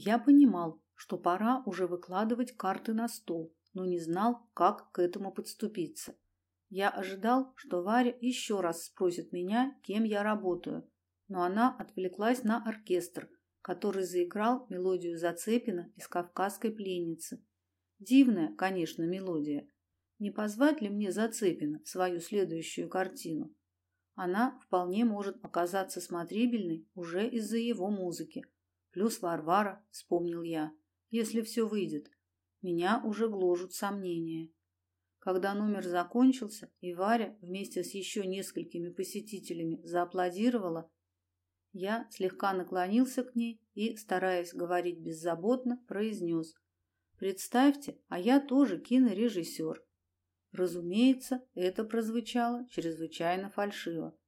Я понимал, что пора уже выкладывать карты на стол, но не знал, как к этому подступиться. Я ожидал, что Варя еще раз спросит меня, кем я работаю, но она отвлеклась на оркестр, который заиграл мелодию Зацепина из «Кавказской пленницы». Дивная, конечно, мелодия. Не позвать ли мне Зацепина свою следующую картину? Она вполне может оказаться смотрибельной уже из-за его музыки. Плюс Варвара, вспомнил я, если все выйдет. Меня уже гложут сомнения. Когда номер закончился, и Варя вместе с еще несколькими посетителями зааплодировала, я слегка наклонился к ней и, стараясь говорить беззаботно, произнес «Представьте, а я тоже кинорежиссер». Разумеется, это прозвучало чрезвычайно фальшиво.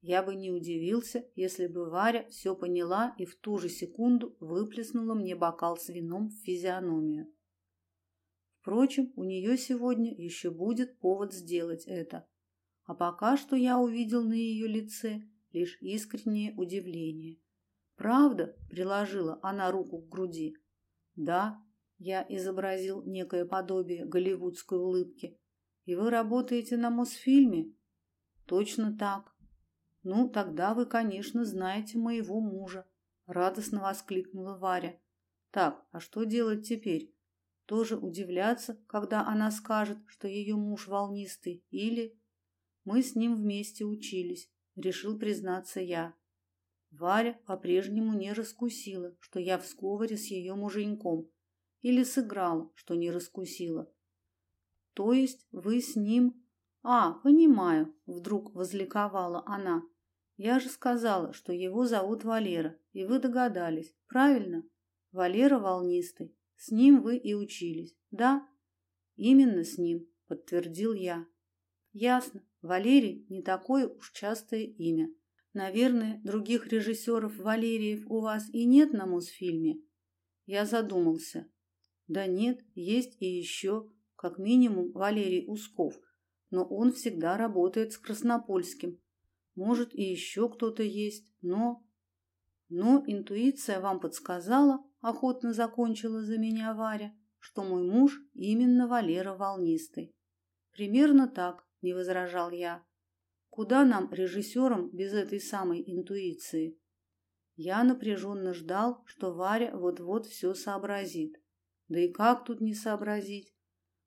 Я бы не удивился, если бы Варя все поняла и в ту же секунду выплеснула мне бокал с вином в физиономию. Впрочем, у нее сегодня еще будет повод сделать это. А пока что я увидел на ее лице лишь искреннее удивление. «Правда?» – приложила она руку к груди. «Да», – я изобразил некое подобие голливудской улыбки. «И вы работаете на Мосфильме?» «Точно так». «Ну, тогда вы, конечно, знаете моего мужа», – радостно воскликнула Варя. «Так, а что делать теперь? Тоже удивляться, когда она скажет, что ее муж волнистый, или...» «Мы с ним вместе учились», решил признаться я. Варя по-прежнему не раскусила, что я в сговоре с ее муженьком, или сыграла, что не раскусила. То есть вы с ним... А, понимаю, вдруг возликовала она. Я же сказала, что его зовут Валера, и вы догадались, правильно? Валера волнистый. С ним вы и учились. Да? Именно с ним, подтвердил я. Ясно. Валерий не такое уж частое имя. Наверное, других режиссеров Валериев у вас и нет на Мосфильме. Я задумался. Да нет, есть и еще, как минимум, Валерий Усков, но он всегда работает с Краснопольским. Может, и еще кто-то есть, но... Но интуиция вам подсказала, охотно закончила за меня Варя, что мой муж именно Валера Волнистый. Примерно так, не возражал я. Куда нам, режиссерам, без этой самой интуиции? Я напряженно ждал, что Варя вот-вот все сообразит. Да и как тут не сообразить?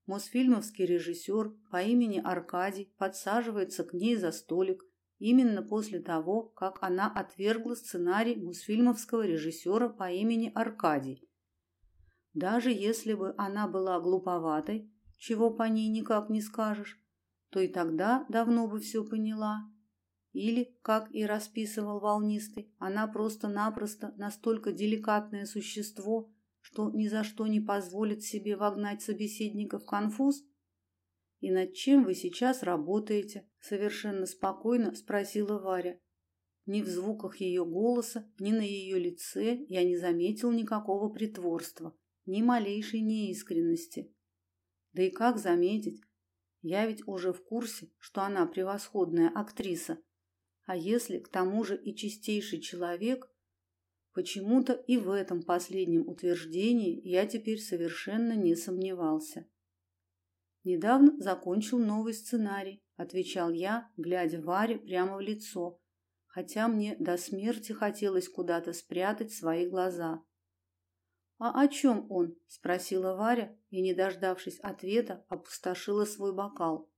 Мосфильмовский режиссер по имени Аркадий подсаживается к ней за столик именно после того, как она отвергла сценарий мосфильмовского режиссера по имени Аркадий. Даже если бы она была глуповатой, чего по ней никак не скажешь, то и тогда давно бы все поняла. Или, как и расписывал волнистый, она просто-напросто настолько деликатное существо, что ни за что не позволит себе вогнать собеседника в конфуз? И над чем вы сейчас работаете? совершенно спокойно спросила Варя. Ни в звуках ее голоса, ни на ее лице я не заметил никакого притворства, ни малейшей неискренности. Да и как заметить, я ведь уже в курсе, что она превосходная актриса. А если к тому же и чистейший человек, почему-то и в этом последнем утверждении я теперь совершенно не сомневался. Недавно закончил новый сценарий, отвечал я, глядя Варе прямо в лицо, хотя мне до смерти хотелось куда-то спрятать свои глаза. «А о чем он?» – спросила Варя и, не дождавшись ответа, опустошила свой бокал.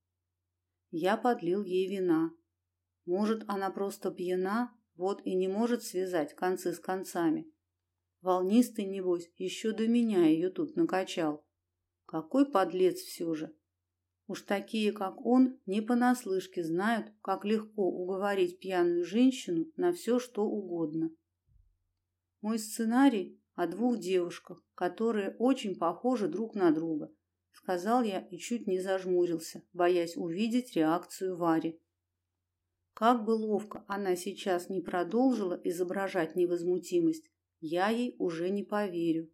Я подлил ей вина. Может, она просто пьяна, вот и не может связать концы с концами. Волнистый, небось, еще до меня ее тут накачал. Какой подлец все же! Уж такие, как он, не понаслышке знают, как легко уговорить пьяную женщину на все, что угодно. Мой сценарий о двух девушках, которые очень похожи друг на друга, сказал я и чуть не зажмурился, боясь увидеть реакцию Вари. Как бы ловко она сейчас не продолжила изображать невозмутимость, я ей уже не поверю.